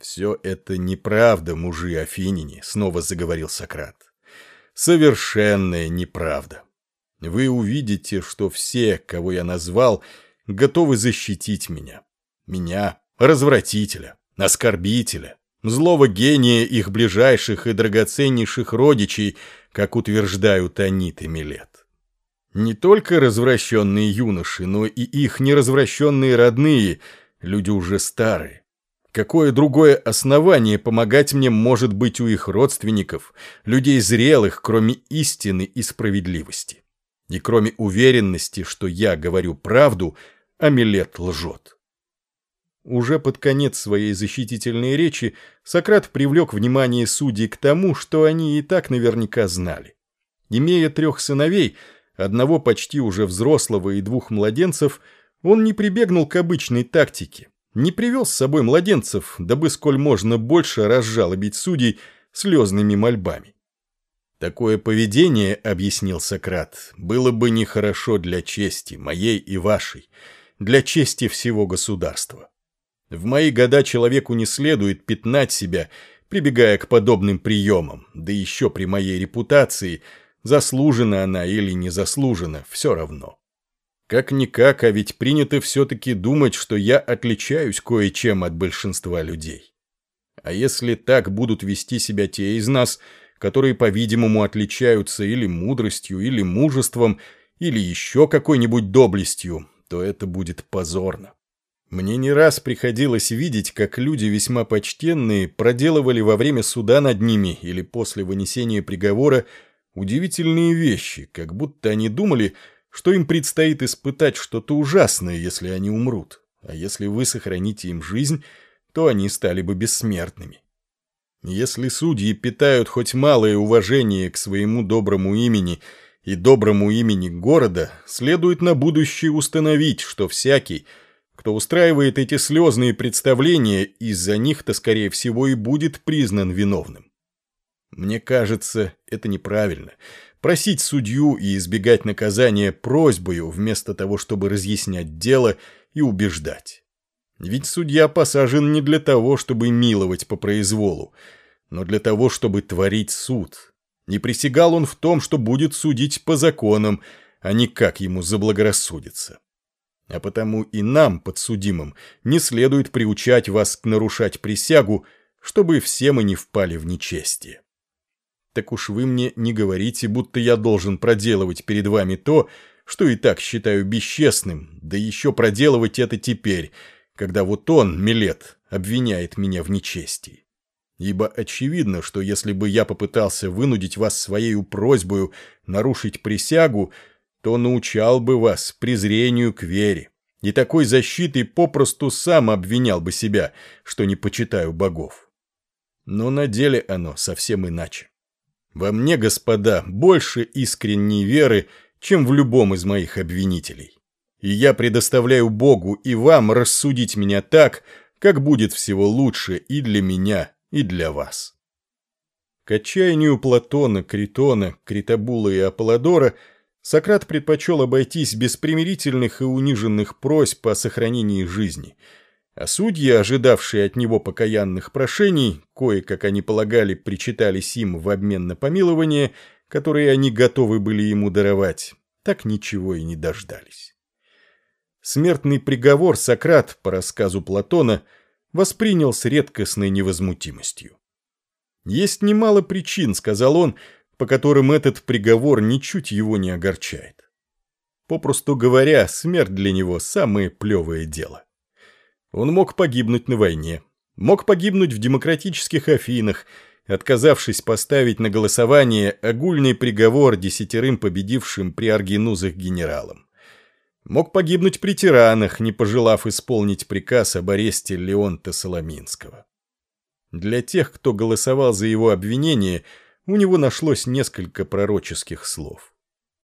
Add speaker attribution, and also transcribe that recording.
Speaker 1: «Все это неправда, мужи Афинине», — снова заговорил Сократ. «Совершенная неправда. Вы увидите, что все, кого я назвал, готовы защитить меня. Меня, развратителя, оскорбителя, злого гения их ближайших и драгоценнейших родичей, как утверждают Анит и Милет. Не только развращенные юноши, но и их неразвращенные родные, люди уже старые. Какое другое основание помогать мне может быть у их родственников, людей зрелых, кроме истины и справедливости? И кроме уверенности, что я говорю правду, Амилет лжет. Уже под конец своей защитительной речи Сократ привлек внимание судей к тому, что они и так наверняка знали. Имея трех сыновей, одного почти уже взрослого и двух младенцев, он не прибегнул к обычной тактике, не привел с собой младенцев, дабы сколь можно больше разжалобить судей слезными мольбами. Такое поведение, объяснил Сократ, было бы нехорошо для чести, моей и вашей, для чести всего государства. В мои года человеку не следует пятнать себя, прибегая к подобным приемам, да еще при моей репутации, заслужена она или не заслужена, все равно. Как-никак, а ведь принято все-таки думать, что я отличаюсь кое-чем от большинства людей. А если так будут вести себя те из нас, которые, по-видимому, отличаются или мудростью, или мужеством, или еще какой-нибудь доблестью, то это будет позорно. Мне не раз приходилось видеть, как люди весьма почтенные проделывали во время суда над ними или после вынесения приговора удивительные вещи, как будто они думали, что им предстоит испытать что-то ужасное, если они умрут, а если вы сохраните им жизнь, то они стали бы бессмертными. Если судьи питают хоть малое уважение к своему доброму имени и доброму имени города, следует на будущее установить, что всякий – кто устраивает эти слезные представления, из-за них-то, скорее всего, и будет признан виновным. Мне кажется, это неправильно. Просить судью и избегать наказания просьбою, вместо того, чтобы разъяснять дело и убеждать. Ведь судья посажен не для того, чтобы миловать по произволу, но для того, чтобы творить суд. Не присягал он в том, что будет судить по законам, а не как ему заблагорассудится. А потому и нам, подсудимым, не следует приучать вас к нарушать присягу, чтобы все мы не впали в нечестие. Так уж вы мне не говорите, будто я должен проделывать перед вами то, что и так считаю бесчестным, да еще проделывать это теперь, когда вот он, Милет, обвиняет меня в нечестии. Ибо очевидно, что если бы я попытался вынудить вас своей просьбою нарушить присягу, то научал бы вас презрению к вере, и такой защитой попросту сам обвинял бы себя, что не почитаю богов. Но на деле оно совсем иначе. Во мне, господа, больше искренней веры, чем в любом из моих обвинителей. И я предоставляю Богу и вам рассудить меня так, как будет всего лучше и для меня, и для вас. К отчаянию Платона, Критона, Критабула и Аполлодора – Сократ предпочел обойтись без примирительных и униженных просьб о сохранении жизни, а судьи, ожидавшие от него покаянных прошений, кое, как они полагали, причитались им в обмен на помилование, которые они готовы были ему даровать, так ничего и не дождались. Смертный приговор Сократ, по рассказу Платона, воспринял с редкостной невозмутимостью. «Есть немало причин», — сказал он, — по которым этот приговор ничуть его не огорчает. Попросту говоря, смерть для него самое плевое дело. Он мог погибнуть на войне, мог погибнуть в демократических Афинах, отказавшись поставить на голосование огульный приговор десятерым победившим при аргинузах генералам. Мог погибнуть при тиранах, не пожелав исполнить приказ об аресте Леонта Соломинского. Для тех, кто голосовал за его обвинение – у него нашлось несколько пророческих слов.